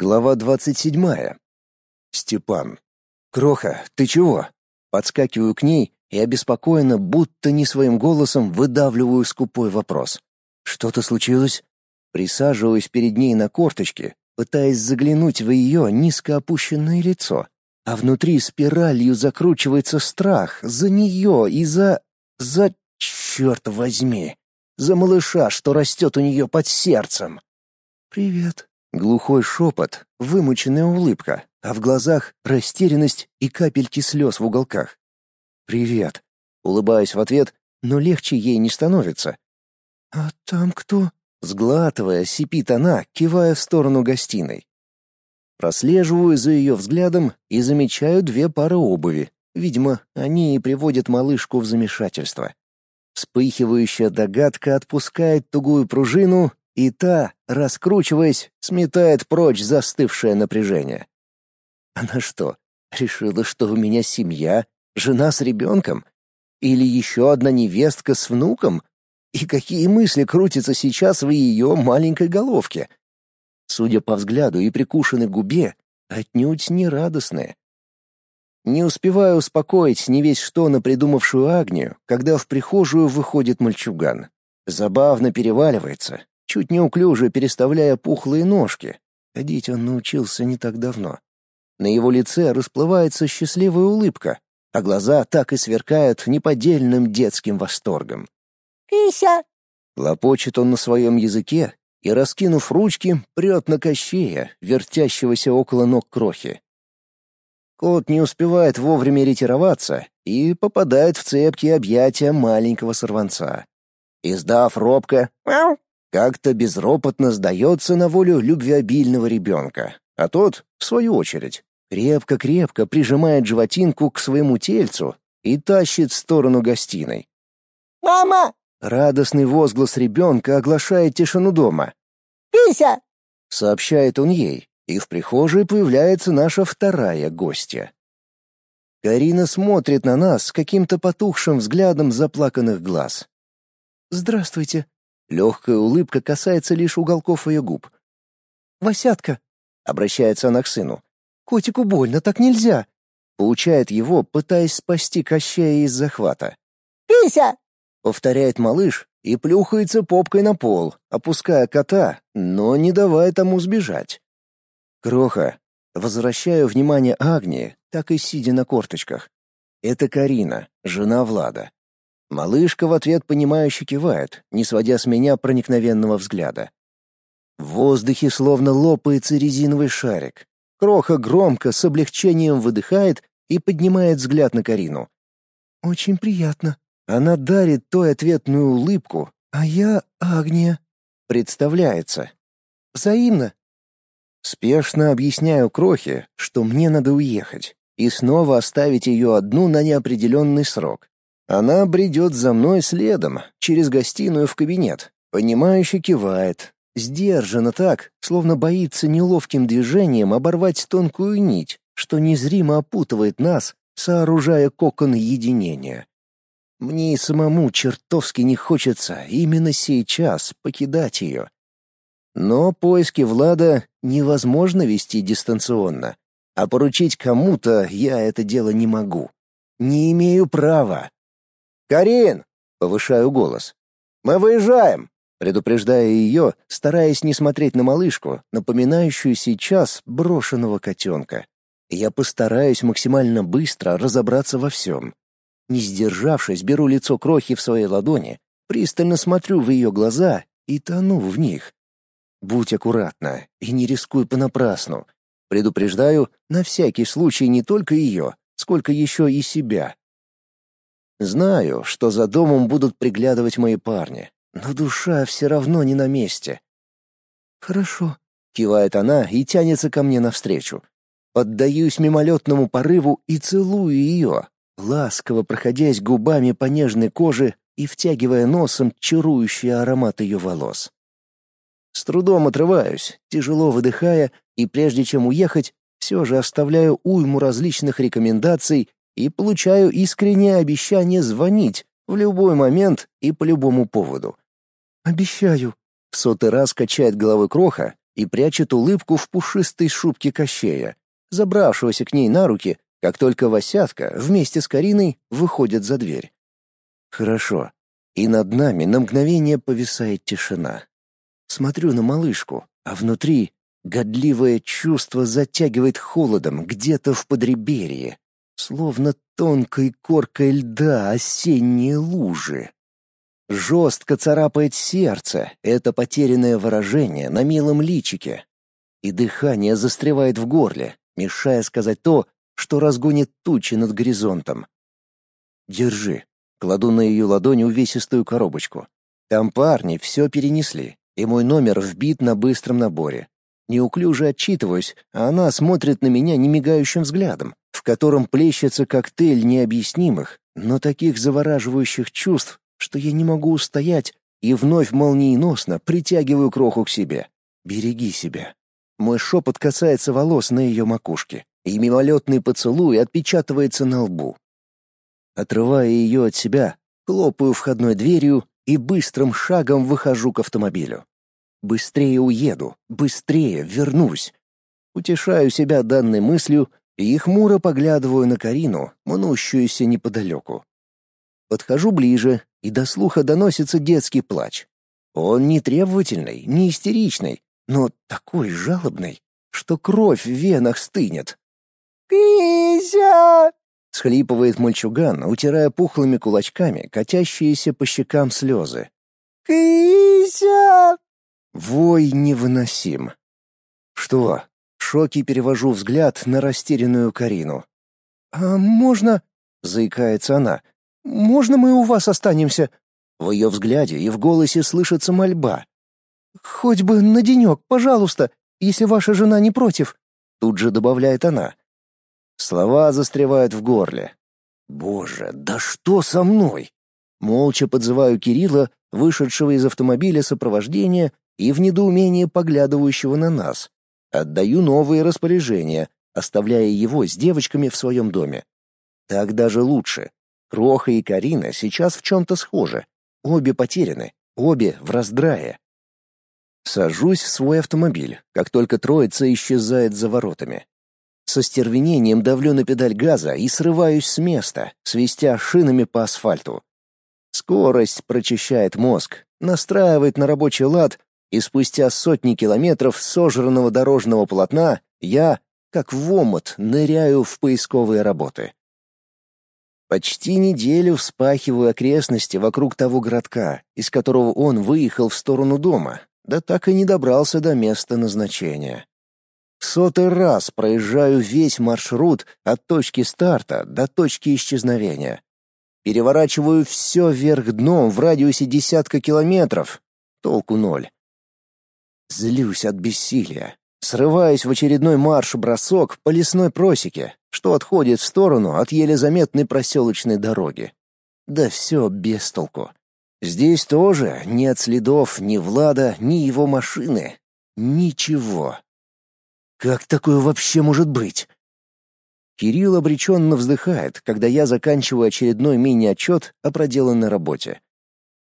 Глава двадцать седьмая. Степан. «Кроха, ты чего?» Подскакиваю к ней и обеспокоенно, будто не своим голосом, выдавливаю скупой вопрос. «Что-то случилось?» Присаживаюсь перед ней на корточке, пытаясь заглянуть в ее низко опущенное лицо, а внутри спиралью закручивается страх за нее и за... за... черт возьми! За малыша, что растет у нее под сердцем. «Привет», Глухой шепот, вымученная улыбка, а в глазах растерянность и капельки слез в уголках. «Привет», — улыбаюсь в ответ, но легче ей не становится. «А там кто?» — сглатывая, сипит она, кивая в сторону гостиной. Прослеживаю за ее взглядом и замечаю две пары обуви. Видимо, они и приводят малышку в замешательство. Вспыхивающая догадка отпускает тугую пружину, и та, раскручиваясь, сметает прочь застывшее напряжение. Она что, решила, что у меня семья, жена с ребенком? Или еще одна невестка с внуком? И какие мысли крутятся сейчас в ее маленькой головке? Судя по взгляду и прикушенной губе, отнюдь не радостные. Не успеваю успокоить не весь что напридумавшую Агнию, когда в прихожую выходит мальчуган. Забавно переваливается, чуть неуклюже переставляя пухлые ножки. Ходить он научился не так давно. На его лице расплывается счастливая улыбка, а глаза так и сверкают неподдельным детским восторгом. «Кися!» Лопочет он на своем языке и, раскинув ручки, прет на кощея, вертящегося около ног крохи. Кот не успевает вовремя ретироваться и попадает в цепкие объятия маленького сорванца. Издав робко «Мяу!», как-то безропотно сдается на волю любвеобильного ребенка, а тот, в свою очередь, крепко-крепко прижимает животинку к своему тельцу и тащит в сторону гостиной. «Мама!» Радостный возглас ребенка оглашает тишину дома. «Пися!» — сообщает он ей, и в прихожей появляется наша вторая гостья. Карина смотрит на нас с каким-то потухшим взглядом заплаканных глаз. «Здравствуйте», Легкая улыбка касается лишь уголков ее губ. «Васятка!» — обращается она к сыну. «Котику больно, так нельзя!» Получает его, пытаясь спасти Кощея из захвата. «Пися!» — повторяет малыш и плюхается попкой на пол, опуская кота, но не давая тому сбежать. «Кроха!» — возвращаю внимание Агнии, так и сидя на корточках. Это Карина, жена Влада. Малышка в ответ понимающе кивает, не сводя с меня проникновенного взгляда. В воздухе словно лопается резиновый шарик. Кроха громко, с облегчением выдыхает и поднимает взгляд на Карину. «Очень приятно». Она дарит той ответную улыбку, а я Агния. Представляется. Взаимно. Спешно объясняю Крохе, что мне надо уехать, и снова оставить ее одну на неопределенный срок. Она бредет за мной следом, через гостиную в кабинет, понимающе кивает, сдержанно так, словно боится неловким движением оборвать тонкую нить, что незримо опутывает нас, сооружая кокон единения. Мне и самому чертовски не хочется именно сейчас покидать ее. Но поиски Влада невозможно вести дистанционно, а поручить кому-то я это дело не могу. Не имею права. «Карин!» — повышаю голос. «Мы выезжаем!» предупреждая ее, стараясь не смотреть на малышку, напоминающую сейчас брошенного котенка. Я постараюсь максимально быстро разобраться во всем. Не сдержавшись, беру лицо крохи в своей ладони, пристально смотрю в ее глаза и тону в них. Будь аккуратна и не рискуй понапрасну. Предупреждаю на всякий случай не только ее, сколько еще и себя. Знаю, что за домом будут приглядывать мои парни, но душа все равно не на месте. «Хорошо», — кивает она и тянется ко мне навстречу. Поддаюсь мимолетному порыву и целую ее, ласково проходясь губами по нежной коже и втягивая носом чарующий аромат ее волос. С трудом отрываюсь, тяжело выдыхая, и прежде чем уехать, все же оставляю уйму различных рекомендаций и получаю искреннее обещание звонить в любой момент и по любому поводу. «Обещаю», — в сотый раз качает головой Кроха и прячет улыбку в пушистой шубке Кощея, забравшегося к ней на руки, как только Васятка вместе с Кариной выходят за дверь. Хорошо. И над нами на мгновение повисает тишина. Смотрю на малышку, а внутри годливое чувство затягивает холодом где-то в подреберье, словно тонкой коркой льда осенние лужи. Жестко царапает сердце это потерянное выражение на милом личике, и дыхание застревает в горле, мешая сказать то, что разгонит тучи над горизонтом. «Держи», — кладу на ее ладонь увесистую коробочку. Там парни все перенесли, и мой номер вбит на быстром наборе. Неуклюже отчитываюсь, а она смотрит на меня немигающим взглядом, в котором плещется коктейль необъяснимых, но таких завораживающих чувств, что я не могу устоять и вновь молниеносно притягиваю кроху к себе. Береги себя. Мой шепот касается волос на ее макушке, и мимолетный поцелуй отпечатывается на лбу. Отрывая ее от себя, хлопаю входной дверью и быстрым шагом выхожу к автомобилю. Быстрее уеду, быстрее вернусь. Утешаю себя данной мыслью и хмуро поглядываю на Карину, мнущуюся неподалеку. Подхожу ближе, и до слуха доносится детский плач. Он не требовательный, не истеричный, но такой жалобный, что кровь в венах стынет. «Кися!» — схлипывает мальчуган, утирая пухлыми кулачками катящиеся по щекам слезы. «Кися!» Вой невыносим. «Что?» — в шоке перевожу взгляд на растерянную Карину. «А можно...» — заикается она. Можно мы у вас останемся?» В ее взгляде и в голосе слышится мольба. «Хоть бы на денек, пожалуйста, если ваша жена не против», — тут же добавляет она. Слова застревают в горле. «Боже, да что со мной?» Молча подзываю Кирилла, вышедшего из автомобиля сопровождения и в недоумении поглядывающего на нас. Отдаю новые распоряжения, оставляя его с девочками в своем доме. Так даже лучше. Кроха и Карина сейчас в чем-то схожи. Обе потеряны, обе в раздрае. Сажусь в свой автомобиль, как только троица исчезает за воротами. Со стервенением давлю на педаль газа и срываюсь с места, свистя шинами по асфальту. Скорость прочищает мозг, настраивает на рабочий лад, и спустя сотни километров сожранного дорожного полотна я, как в омут, ныряю в поисковые работы. Почти неделю вспахиваю окрестности вокруг того городка, из которого он выехал в сторону дома, да так и не добрался до места назначения. В сотый раз проезжаю весь маршрут от точки старта до точки исчезновения. Переворачиваю все вверх дном в радиусе десятка километров. Толку ноль. Злюсь от бессилия. Срываюсь в очередной марш-бросок по лесной просеке, что отходит в сторону от еле заметной проселочной дороги. Да все без толку. Здесь тоже нет следов ни Влада, ни его машины. Ничего. Как такое вообще может быть? Кирилл обреченно вздыхает, когда я заканчиваю очередной мини-отчет о проделанной работе.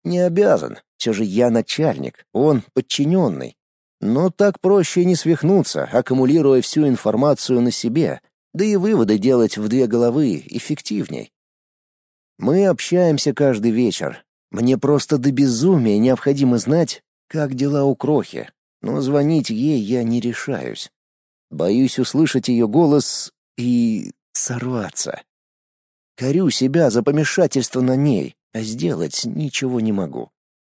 Не обязан, все же я начальник, он подчиненный. Но так проще не свихнуться, аккумулируя всю информацию на себе, да и выводы делать в две головы эффективней. Мы общаемся каждый вечер. Мне просто до безумия необходимо знать, как дела у Крохи, но звонить ей я не решаюсь. Боюсь услышать ее голос и сорваться. Корю себя за помешательство на ней, а сделать ничего не могу.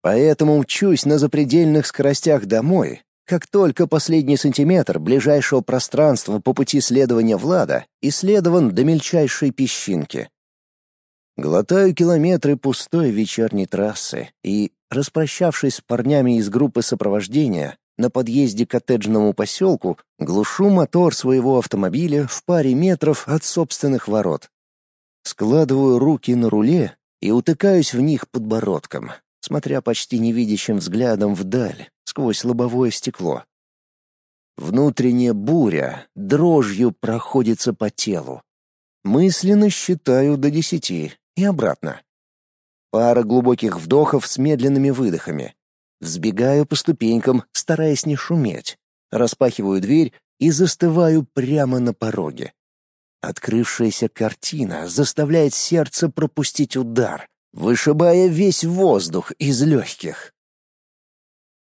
Поэтому мчусь на запредельных скоростях домой, как только последний сантиметр ближайшего пространства по пути следования Влада исследован до мельчайшей песчинки. Глотаю километры пустой вечерней трассы и, распрощавшись с парнями из группы сопровождения, на подъезде к коттеджному поселку глушу мотор своего автомобиля в паре метров от собственных ворот. Складываю руки на руле и утыкаюсь в них подбородком, смотря почти невидящим взглядом вдаль, сквозь лобовое стекло. Внутренняя буря дрожью проходится по телу. Мысленно считаю до десяти и обратно. Пара глубоких вдохов с медленными выдохами. Взбегаю по ступенькам, стараясь не шуметь. Распахиваю дверь и застываю прямо на пороге. Открывшаяся картина заставляет сердце пропустить удар, вышибая весь воздух из легких.